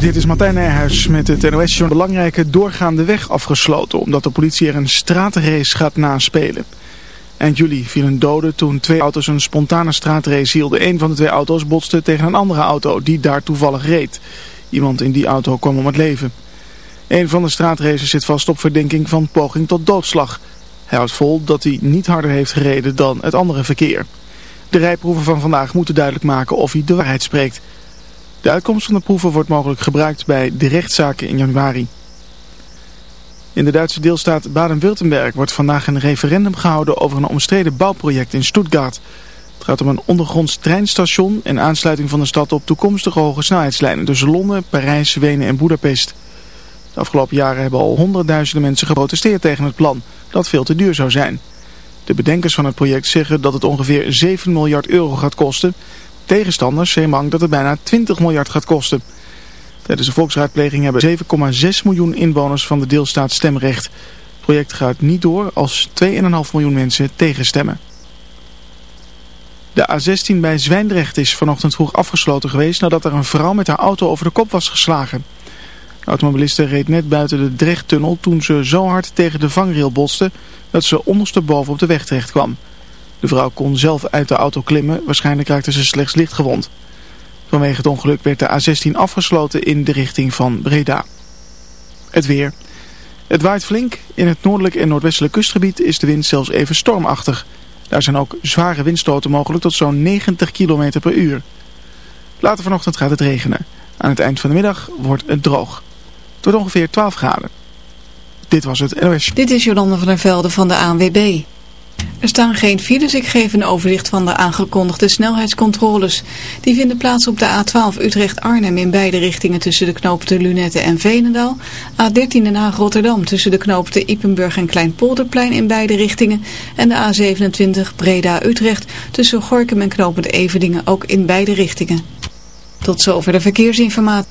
Dit is Martijn Nijhuis met het NOS. Een belangrijke doorgaande weg afgesloten omdat de politie er een straatrace gaat naspelen. Eind juli viel een dode toen twee auto's een spontane straatrace hielden. Een van de twee auto's botste tegen een andere auto die daar toevallig reed. Iemand in die auto kwam om het leven. Een van de straatracers zit vast op verdenking van poging tot doodslag. Hij houdt vol dat hij niet harder heeft gereden dan het andere verkeer. De rijproeven van vandaag moeten duidelijk maken of hij de waarheid spreekt. De uitkomst van de proeven wordt mogelijk gebruikt bij de rechtszaken in januari. In de Duitse deelstaat Baden-Württemberg wordt vandaag een referendum gehouden over een omstreden bouwproject in Stuttgart. Het gaat om een ondergronds treinstation en aansluiting van de stad op toekomstige hoge snelheidslijnen tussen Londen, Parijs, Wenen en Budapest. De afgelopen jaren hebben al honderdduizenden mensen geprotesteerd tegen het plan, dat veel te duur zou zijn. De bedenkers van het project zeggen dat het ongeveer 7 miljard euro gaat kosten. Tegenstanders zijn bang dat het bijna 20 miljard gaat kosten. Tijdens de volksraadpleging hebben 7,6 miljoen inwoners van de deelstaat stemrecht. Het project gaat niet door als 2,5 miljoen mensen tegenstemmen. De A16 bij Zwijndrecht is vanochtend vroeg afgesloten geweest nadat er een vrouw met haar auto over de kop was geslagen. De automobiliste reed net buiten de Drechttunnel toen ze zo hard tegen de vangrail botste dat ze ondersteboven op de weg terecht kwam. De vrouw kon zelf uit de auto klimmen, waarschijnlijk raakte ze slechts licht gewond. Vanwege het ongeluk werd de A16 afgesloten in de richting van Breda. Het weer. Het waait flink. In het noordelijk en noordwestelijk kustgebied is de wind zelfs even stormachtig. Daar zijn ook zware windstoten mogelijk tot zo'n 90 km per uur. Later vanochtend gaat het regenen. Aan het eind van de middag wordt het droog. Het wordt ongeveer 12 graden. Dit was het NOS. Dit is Jolanda van der Velde van de ANWB. Er staan geen files. Ik geef een overzicht van de aangekondigde snelheidscontroles. Die vinden plaats op de A12 Utrecht-Arnhem in beide richtingen tussen de knooppunten Lunette en Veenendaal. A13 Den Haag-Rotterdam tussen de knooppunten Ippenburg en Kleinpolderplein in beide richtingen. En de A27 Breda-Utrecht tussen Gorkum en knooppunt Everdingen ook in beide richtingen. Tot zover de verkeersinformatie.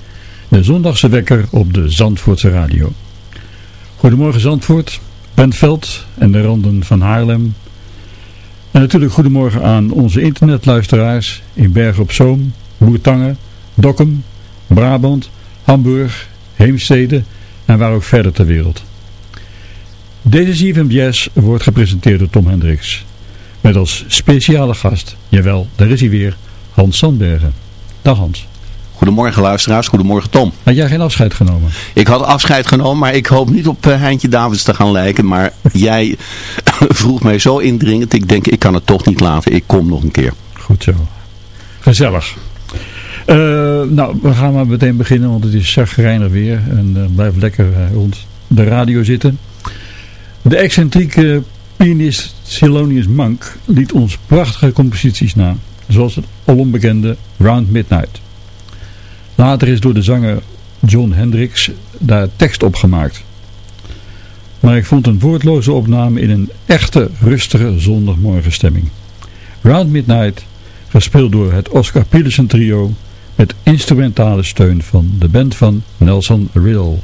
De zondagse wekker op de Zandvoortse radio. Goedemorgen Zandvoort, Bentveld en de randen van Haarlem. En natuurlijk goedemorgen aan onze internetluisteraars in Bergen op Zoom, Boertangen, Dokkum, Brabant, Hamburg, Heemstede en waar ook verder ter wereld. Deze Jazz wordt gepresenteerd door Tom Hendricks. Met als speciale gast, jawel, daar is hij weer, Hans Sandbergen. Dag Hans. Goedemorgen luisteraars, goedemorgen Tom. Had jij geen afscheid genomen? Ik had afscheid genomen, maar ik hoop niet op uh, Heintje Davids te gaan lijken. Maar jij vroeg mij zo indringend, ik denk ik kan het toch niet laten, ik kom nog een keer. Goed zo. Gezellig. Uh, nou, we gaan maar meteen beginnen, want het is chagrijnig weer. En uh, blijf lekker rond de radio zitten. De excentrieke pianist Silonius Monk liet ons prachtige composities na. Zoals het al onbekende Round Midnight. Later is door de zanger John Hendricks daar tekst op gemaakt. Maar ik vond een woordloze opname in een echte rustige zondagmorgenstemming. Round Midnight, gespeeld door het Oscar Peterson trio met instrumentale steun van de band van Nelson Riddle.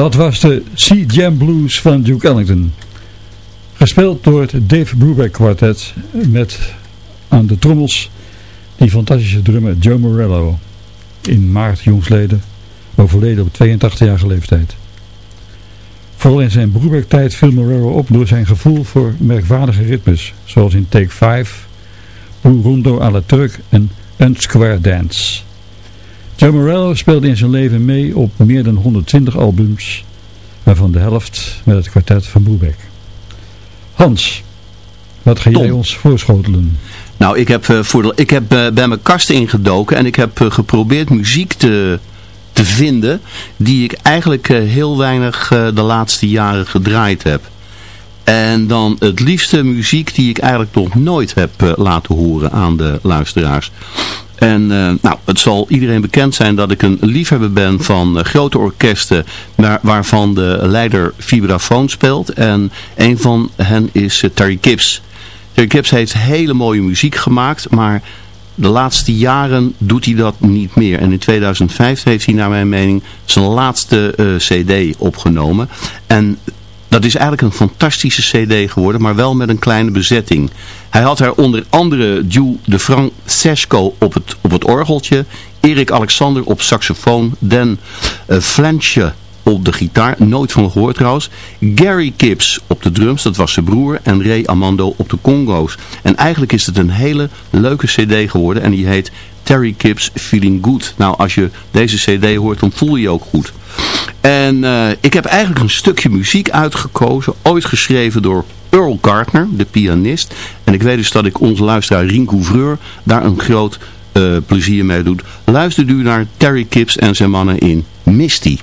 Dat was de Sea Jam Blues van Duke Ellington. Gespeeld door het Dave Brubeck Quartet met aan de trommels die fantastische drummer Joe Morello. In maart jongsleden, overleden op 82-jarige leeftijd. Vooral in zijn Brubeck-tijd viel Morello op door zijn gevoel voor merkwaardige ritmes, zoals in Take 5, Blue Rondo à la Turk en Unsquare Dance. Joe Morello speelde in zijn leven mee op meer dan 120 albums, waarvan de helft met het kwartet van Brubeck. Hans, wat ga jij ons voorschotelen? Nou, ik heb, uh, voor de, ik heb uh, bij mijn kast ingedoken en ik heb uh, geprobeerd muziek te, te vinden die ik eigenlijk heel weinig de laatste jaren gedraaid heb. En dan het liefste muziek die ik eigenlijk nog nooit heb laten horen aan de luisteraars. En eh, nou, het zal iedereen bekend zijn dat ik een liefhebber ben van uh, grote orkesten waar, waarvan de leider vibrafoon speelt. En een van hen is uh, Terry Gibbs. Terry Gibbs heeft hele mooie muziek gemaakt, maar de laatste jaren doet hij dat niet meer. En in 2005 heeft hij naar mijn mening zijn laatste cd opgenomen. En dat is eigenlijk een fantastische cd geworden, maar wel met een kleine bezetting. Hij had er onder andere Joe de Francesco op het, op het orgeltje, Erik Alexander op saxofoon, Dan uh, op de gitaar, nooit van gehoord trouwens. Gary Gibbs op de drums, dat was zijn broer. En Ray Amando op de congo's. En eigenlijk is het een hele leuke cd geworden. En die heet Terry Gibbs Feeling Good. Nou, als je deze cd hoort, dan voel je je ook goed. En uh, ik heb eigenlijk een stukje muziek uitgekozen. Ooit geschreven door Earl Gardner, de pianist. En ik weet dus dat ik onze luisteraar Rien Couvreur daar een groot uh, plezier mee doet. Luister u naar Terry Gibbs en zijn mannen in Misty.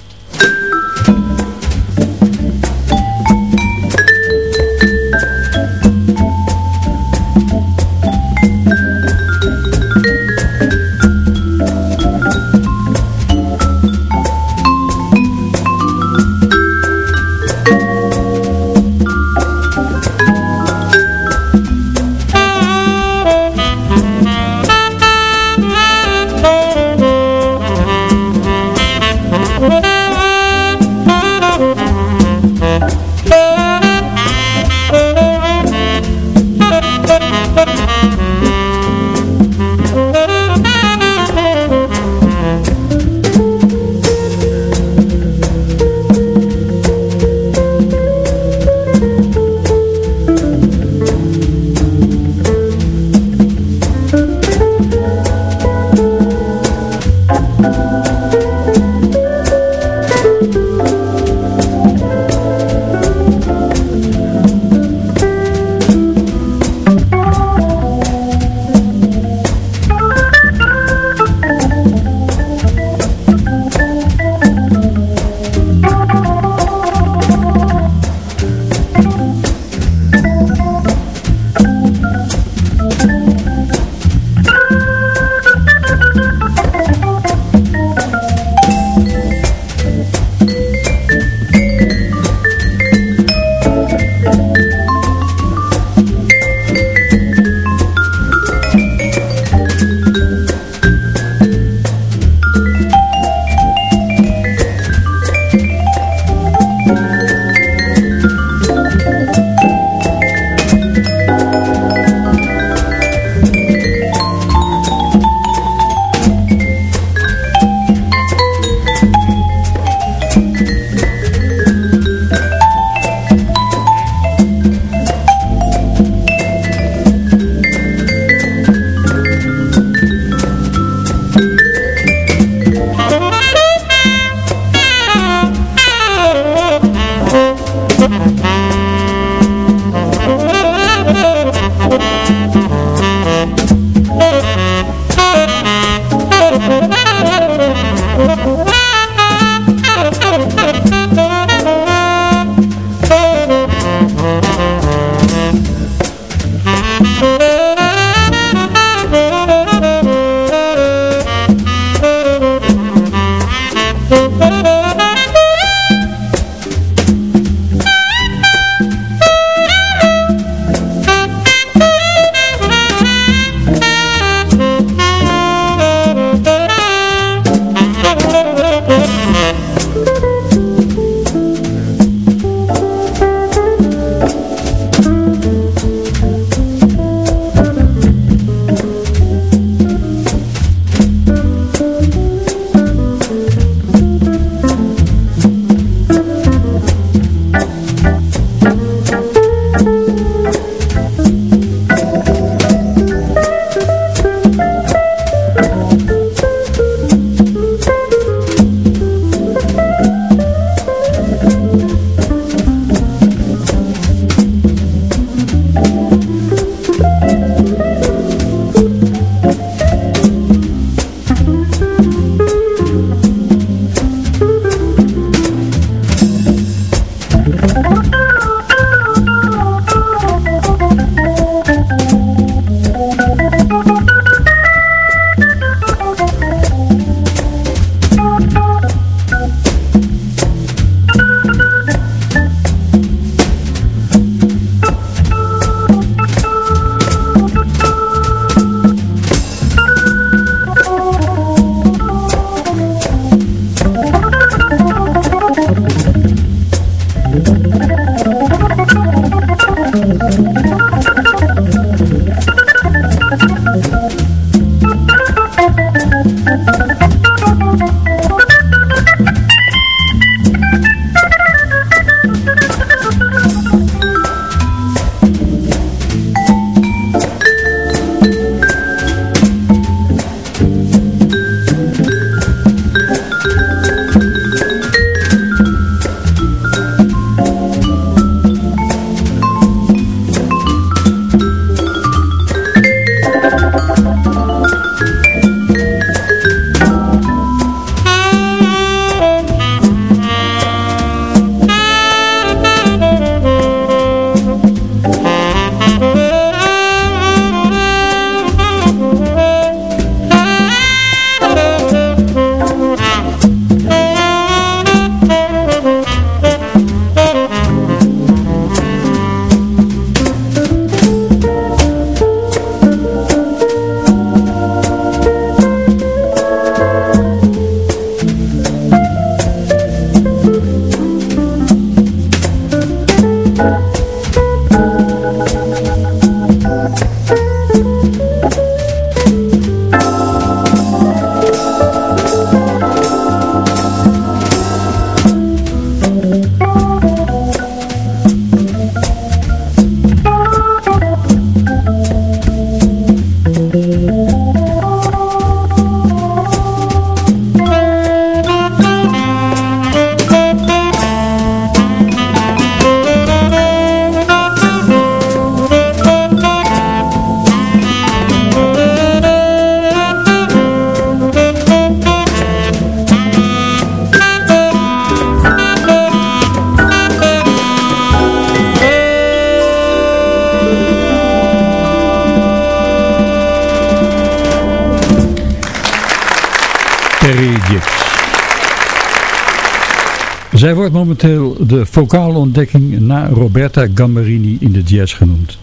Vocale ontdekking na Roberta Gambarini in de jazz genoemd.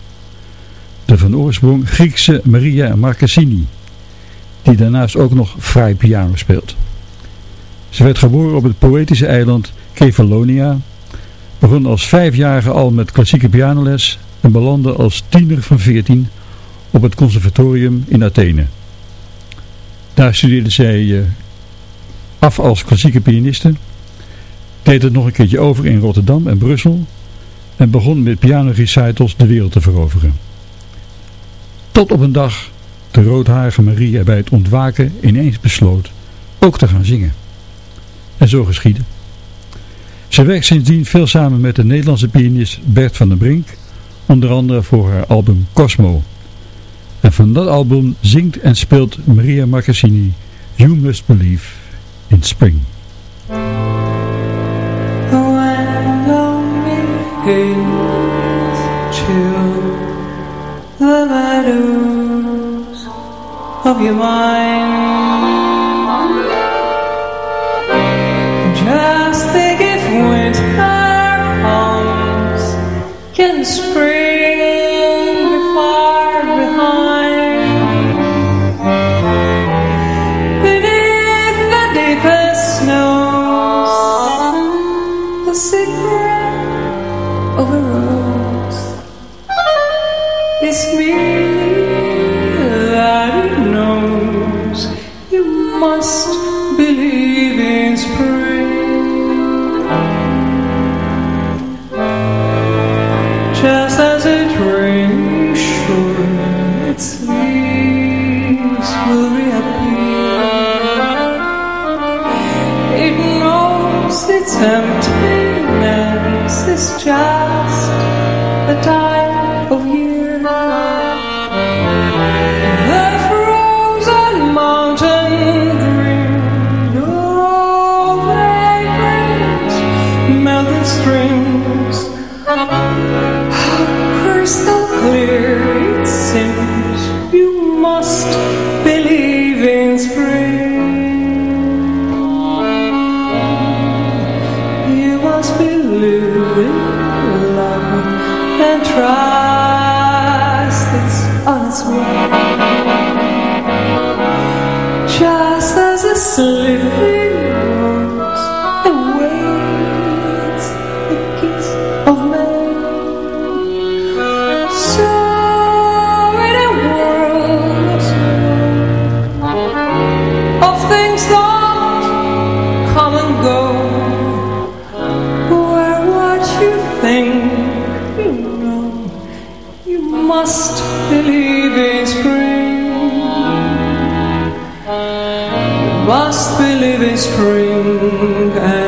De van oorsprong Griekse Maria Marcassini, die daarnaast ook nog vrij piano speelt. Ze werd geboren op het poëtische eiland Kefalonia, begon als vijfjarige al met klassieke pianoles en belandde als tiener van 14 op het conservatorium in Athene. Daar studeerde zij eh, af als klassieke pianiste, deed het nog een keertje over in Rotterdam en Brussel en begon met pianorecitals de wereld te veroveren. Tot op een dag de roodharige Marie bij het ontwaken ineens besloot ook te gaan zingen. En zo geschiedde. Ze werkt sindsdien veel samen met de Nederlandse pianist Bert van den Brink, onder andere voor haar album Cosmo. En van dat album zingt en speelt Maria Marcassini You Must Believe in Spring. The meadows of your mind. Must believe in spring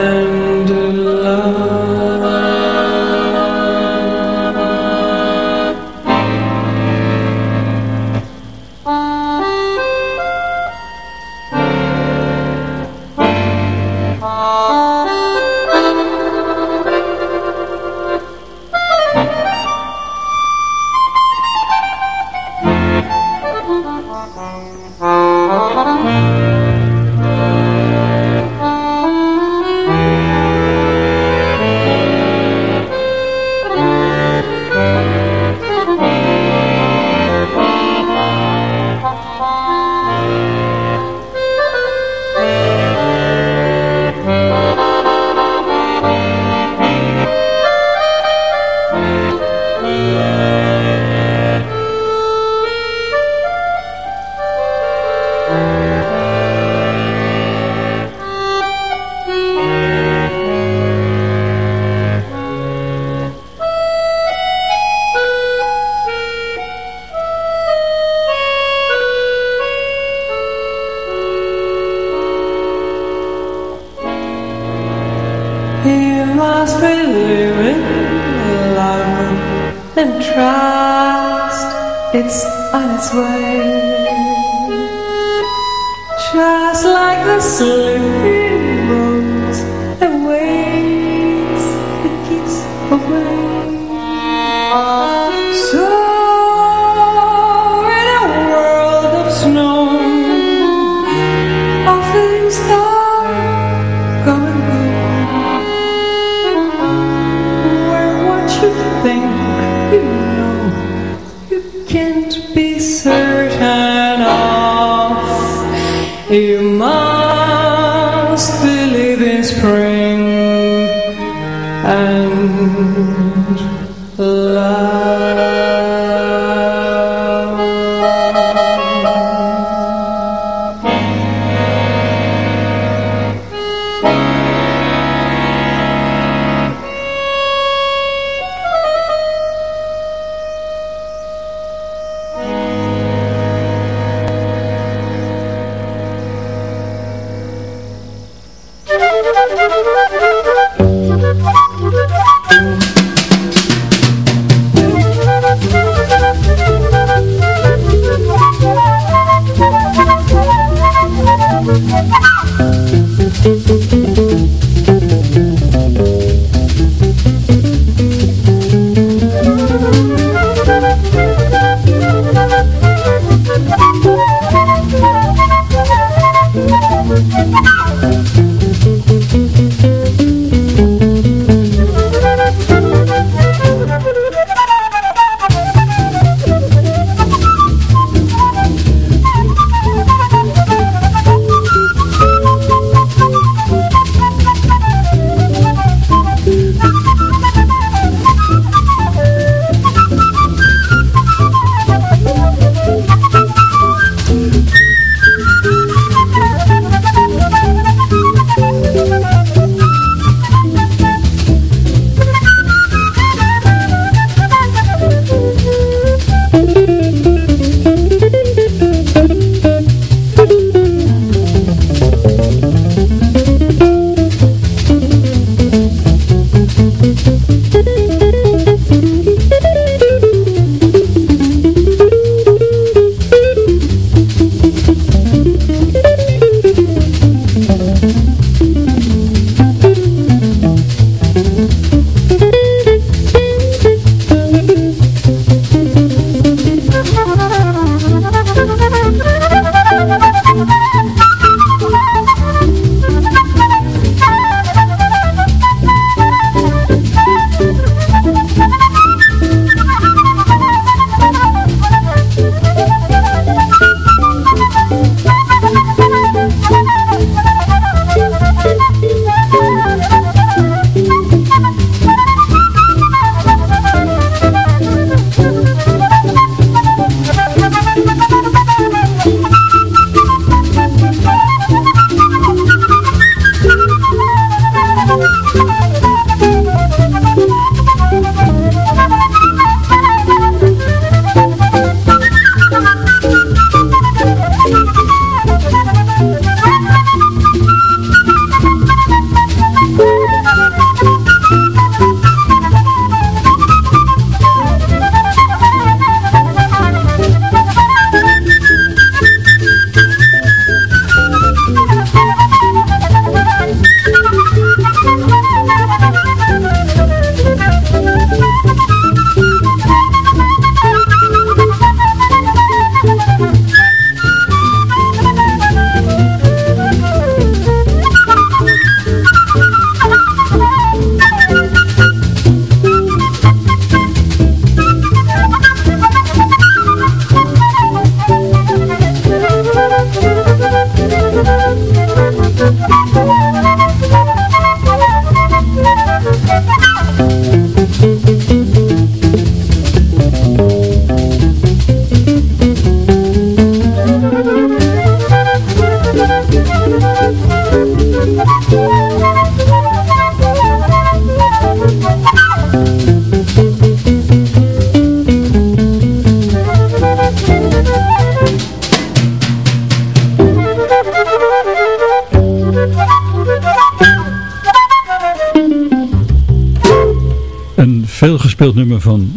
Just like the sleeping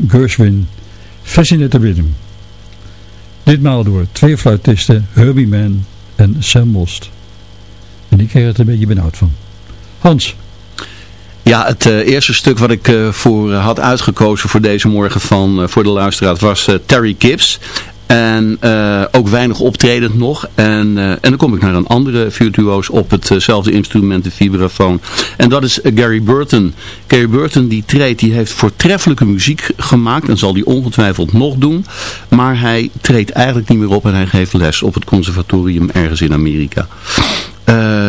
Gershwin, Fascinator Rhythm. Ditmaal door twee fluitisten, Herbie Mann en Sam Most. En ik kreeg het een beetje benauwd van. Hans. Ja, het uh, eerste stuk wat ik uh, voor uh, had uitgekozen voor deze morgen van, voor de luisteraar was Terry Gibbs. En uh, ook weinig optredend nog. En, uh, en dan kom ik naar een andere virtuoos op hetzelfde instrument, de vibrafoon. En dat is Gary Burton. Gary Burton die treedt, die heeft voortreffelijke muziek gemaakt. En zal die ongetwijfeld nog doen. Maar hij treedt eigenlijk niet meer op en hij geeft les op het conservatorium ergens in Amerika.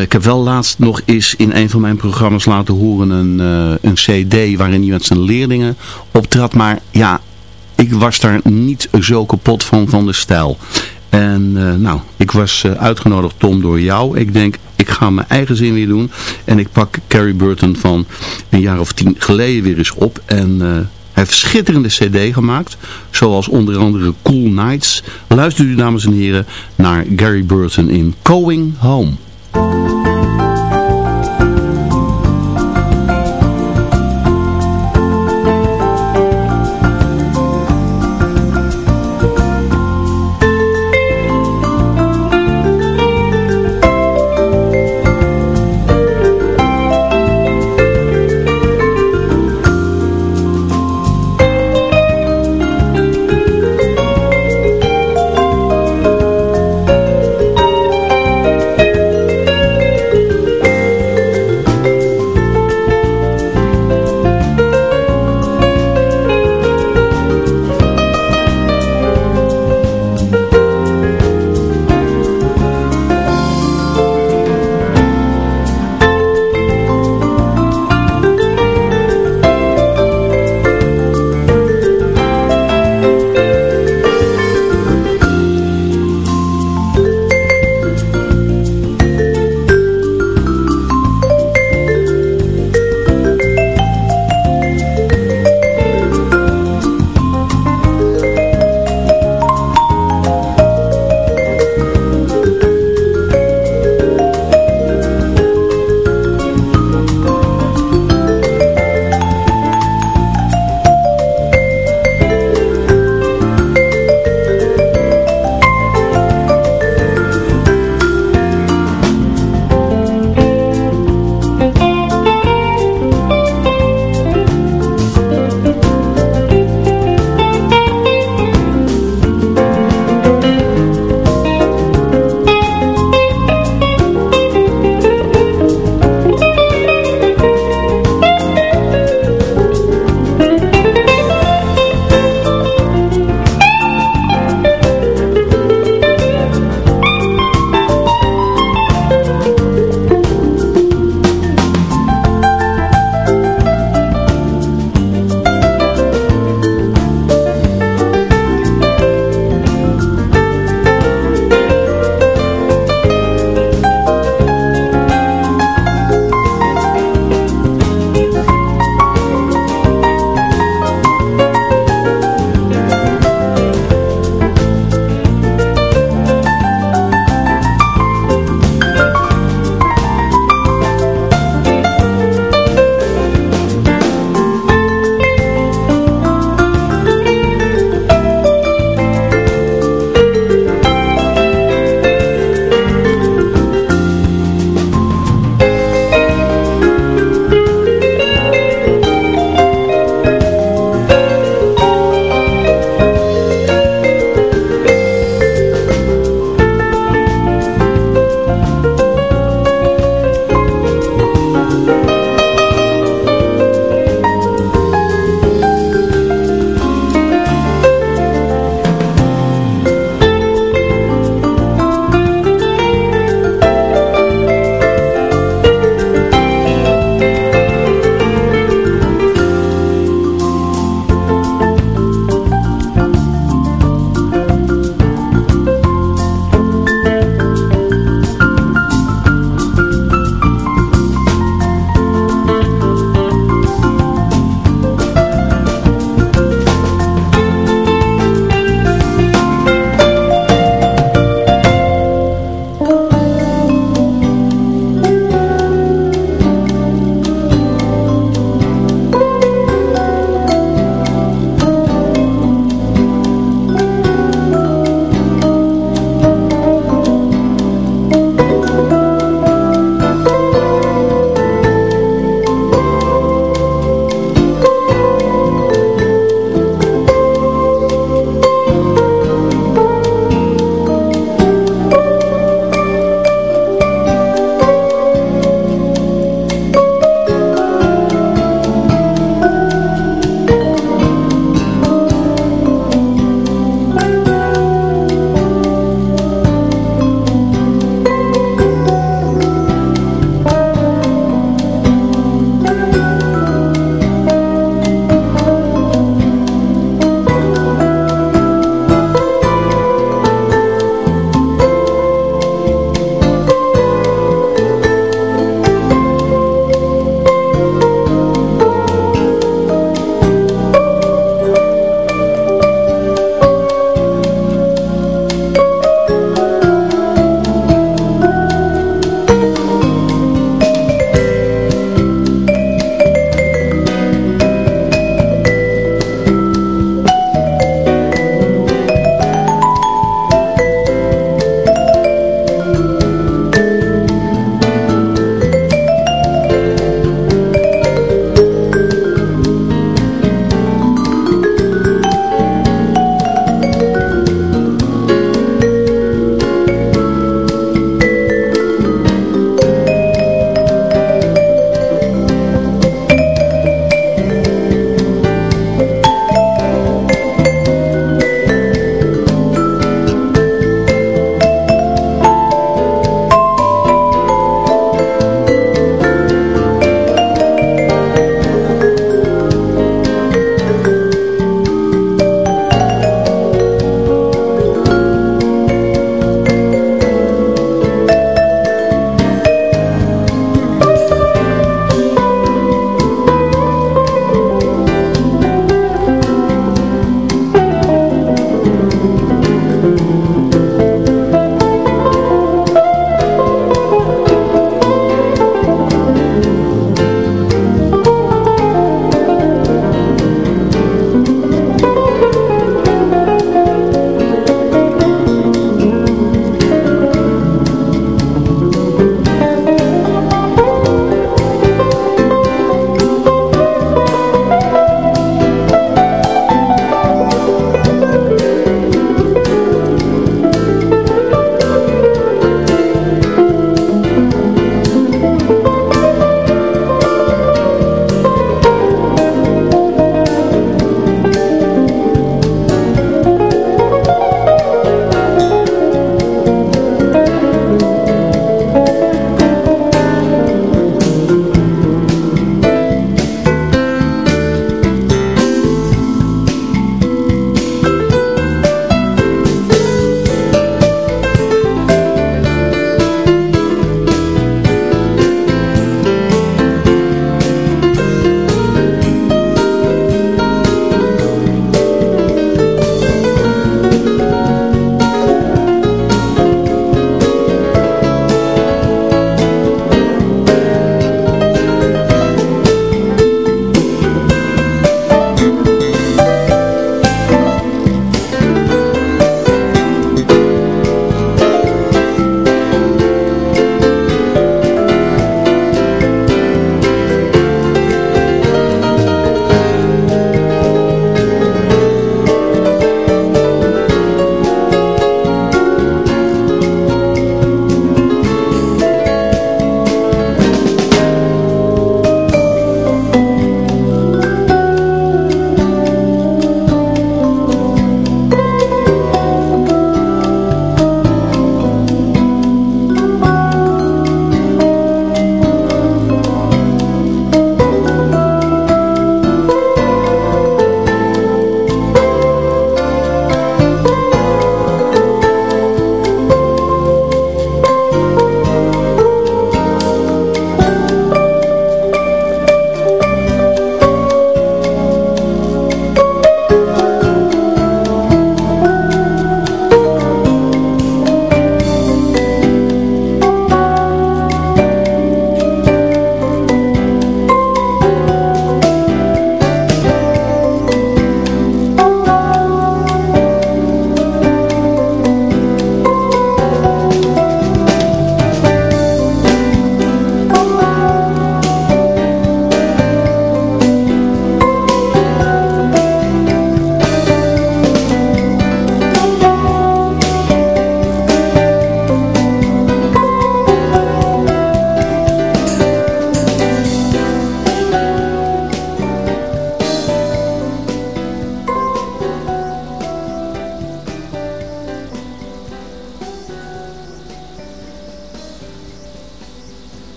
Ik heb wel laatst nog eens in een van mijn programma's laten horen een, een cd waarin hij met zijn leerlingen optrad. Maar ja, ik was daar niet zo kapot van, van de stijl. En uh, nou, ik was uh, uitgenodigd Tom door jou. Ik denk, ik ga mijn eigen zin weer doen. En ik pak Carrie Burton van een jaar of tien geleden weer eens op. En uh, hij heeft schitterende cd gemaakt. Zoals onder andere Cool Nights. Luister u dames en heren naar Gary Burton in Going Home.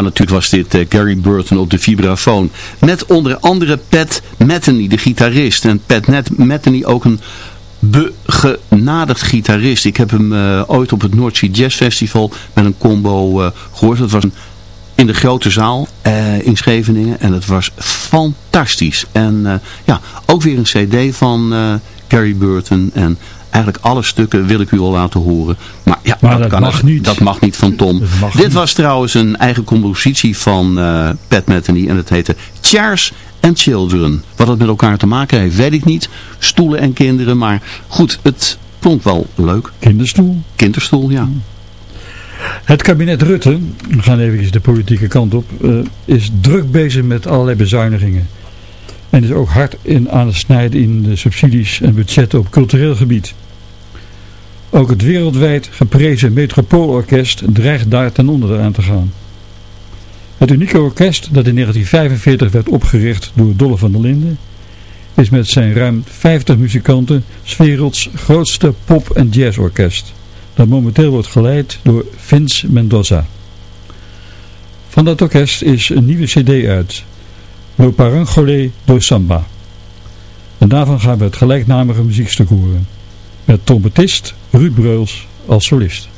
Natuurlijk was dit uh, Gary Burton op de vibrafoon. Met onder andere Pat Metheny, de gitarist. En Pat Metheny ook een begenadigd gitarist. Ik heb hem uh, ooit op het Sea Jazz Festival met een combo uh, gehoord. Dat was in de grote zaal in Scheveningen. En het was fantastisch. En ja, ook weer een cd van Gary Burton. En Eigenlijk alle stukken wil ik u al laten horen. Maar ja, maar dat, dat, kan mag niet. dat mag niet van Tom. Dit was trouwens een eigen compositie van uh, Pat Metheny. En het heette Chairs and Children. Wat het met elkaar te maken heeft, weet ik niet. Stoelen en kinderen. Maar goed, het klonk wel leuk. Kinderstoel. Kinderstoel, ja. Het kabinet Rutte, we gaan even de politieke kant op, uh, is druk bezig met allerlei bezuinigingen. En is ook hard in aan het snijden in de subsidies en budgetten op cultureel gebied. Ook het wereldwijd geprezen Metropoolorkest dreigt daar ten onder aan te gaan. Het unieke orkest dat in 1945 werd opgericht door Dolle van der Linden is met zijn ruim 50 muzikanten werelds grootste pop- en jazzorkest dat momenteel wordt geleid door Vince Mendoza. Van dat orkest is een nieuwe cd uit, Le Parangolé do Samba. En daarvan gaan we het gelijknamige muziekstuk horen, met trompetist Ruud Breuls als solist.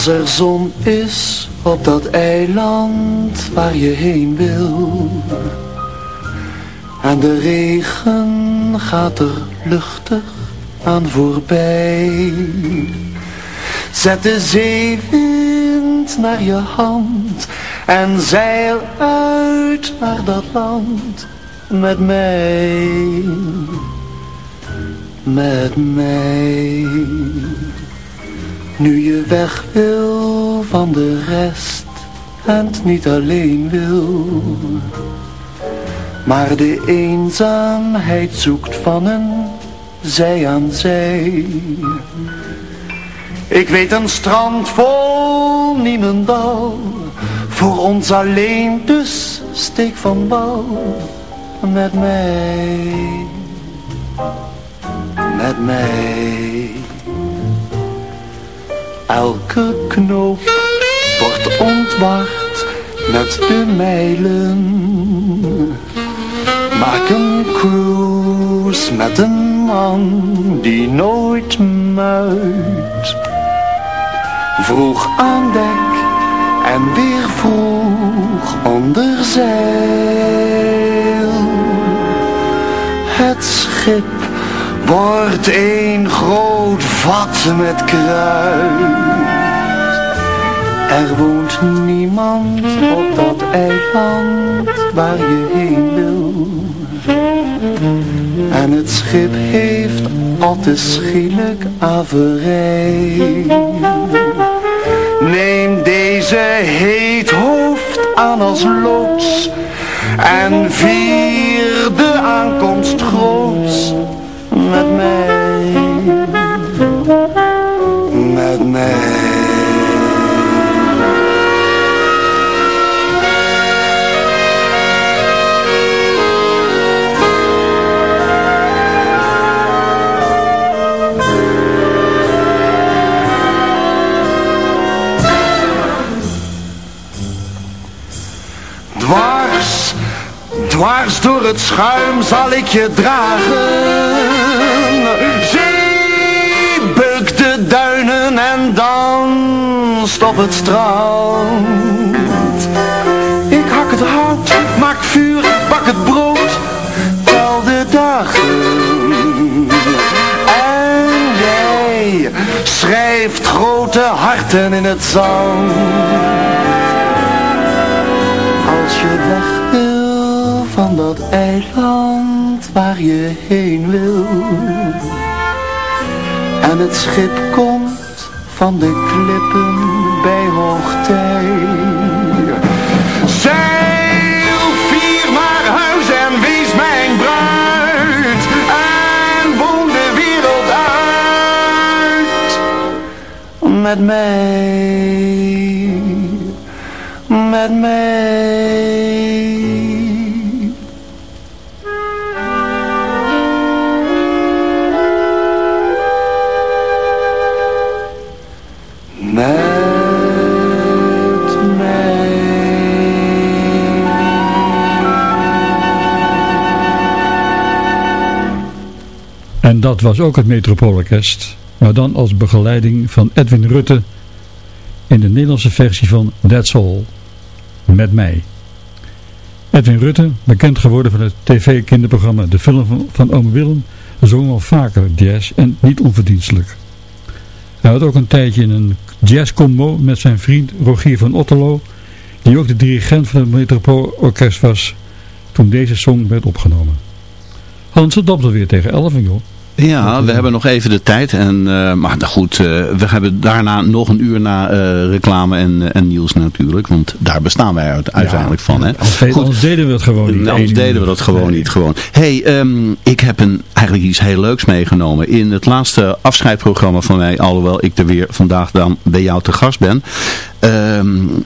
Als er zon is op dat eiland waar je heen wil. En de regen gaat er luchtig aan voorbij. Zet de zeewind naar je hand En zeil uit naar dat land met mij. Met mij nu je weg wil van de rest en het niet alleen wil. Maar de eenzaamheid zoekt van een zij aan zij. Ik weet een strand vol niemendal Voor ons alleen dus steek van wal Met mij. Met mij Elke knoop wordt ontwacht met de mijlen. Maak een cruise met een man die nooit muit. Vroeg aan dek en weer vroeg onder zeil. Het schip wordt een groot vat met kruid. Er woont niemand op dat eiland waar je heen wil. En het schip heeft al te schielijk averij. Neem deze heet hoofd aan als loods en vier de aankomst groots met mij, met mij. Dwars, door het schuim zal ik je dragen. Danst op het strand. Ik hak het hout, maak vuur, bak het brood, tel de dagen. En jij schrijft grote harten in het zand. Als je weg wil van dat eiland waar je heen wil En het schip komt van de klippen bij hoogtij Zeil vier naar huis en wees mijn bruid En woon de wereld uit Met mij met mij. En dat was ook het Metropoolorkest, maar dan als begeleiding van Edwin Rutte in de Nederlandse versie van That's All, met mij. Edwin Rutte, bekend geworden van het tv-kinderprogramma De Film van, Oom Willem, zong al vaker jazz en niet onverdienstelijk. Hij had ook een tijdje in een jazzcombo met zijn vriend Rogier van Otterlo, die ook de dirigent van het Metropoolorkest was toen deze song werd opgenomen. Hans, het weer tegen 11 joh. Ja, we hebben nog even de tijd. En, uh, maar nou goed, uh, we hebben daarna nog een uur na uh, reclame en, en nieuws natuurlijk. Want daar bestaan wij uit, uiteindelijk van. Hè. Goed, anders deden we het gewoon niet. Anders deden we dat gewoon nee. niet. Gewoon. hey, um, ik heb een, eigenlijk iets heel leuks meegenomen. In het laatste afscheidprogramma van mij, alhoewel ik er weer vandaag dan bij jou te gast ben. Um,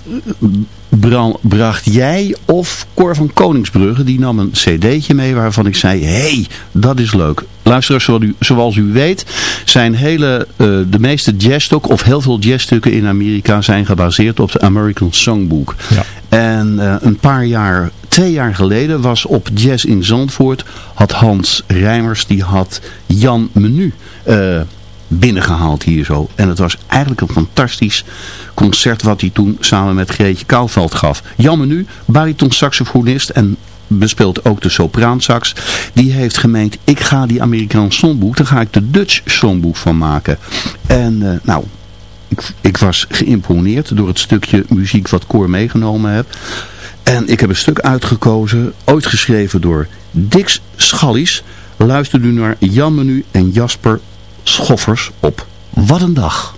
bracht jij of Cor van Koningsbrugge, die nam een cd'tje mee waarvan ik zei, hey, dat is leuk. Luisteraars, zoals u, zoals u weet, zijn hele, uh, de meeste jazzstukken, of heel veel jazzstukken in Amerika zijn gebaseerd op de American Songbook. Ja. En uh, een paar jaar, twee jaar geleden was op Jazz in Zandvoort, had Hans Rijmers, die had Jan Menu uh, binnengehaald hier zo. En het was eigenlijk een fantastisch concert wat hij toen samen met Greetje Kouwveld gaf. Jan Menu, bariton saxofonist en bespeelt ook de sopraansax. Die heeft gemeend, ik ga die Amerikaans songboek, daar ga ik de Dutch songboek van maken. En uh, nou, ik, ik, was geïmponeerd door het stukje muziek wat Koor meegenomen heb. En ik heb een stuk uitgekozen, ooit geschreven door Dix Schallies. Luister nu naar Jan Menu en Jasper Schoffers op Wat een Dag.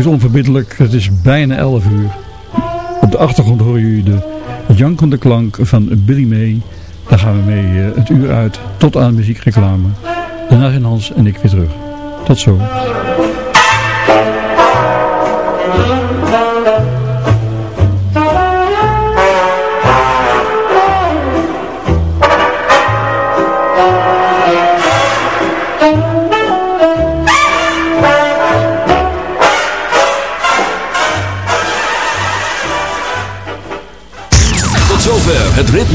Is onverbiddelijk. Het is bijna 11 uur. Op de achtergrond horen jullie de jankende klank van Billy May. Daar gaan we mee uh, het uur uit tot aan muziekreclame. Daarna zijn Hans en ik weer terug. Tot zo.